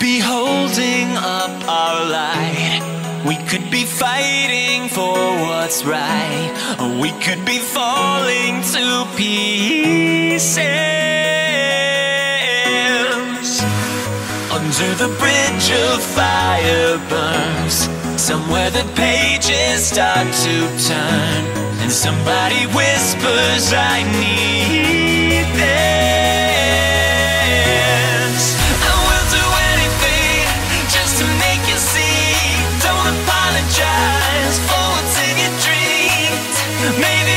be holding up our light. We could be fighting for what's right. We could be falling to pieces. Under the bridge of fire burns. Somewhere the pages start to turn. And somebody whispers, I need this. Maybe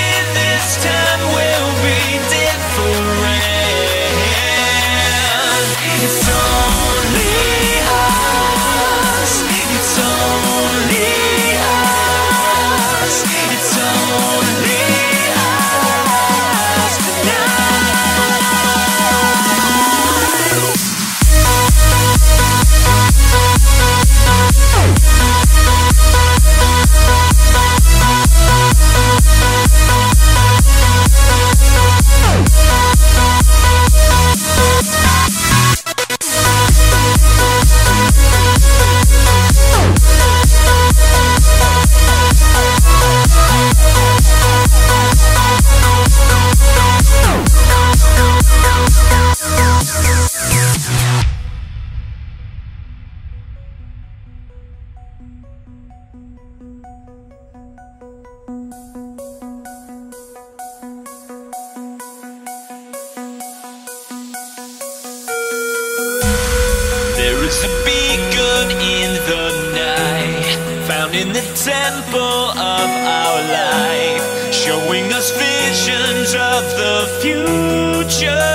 There is a beacon in the night, found in the temple of our life, showing us visions of the future.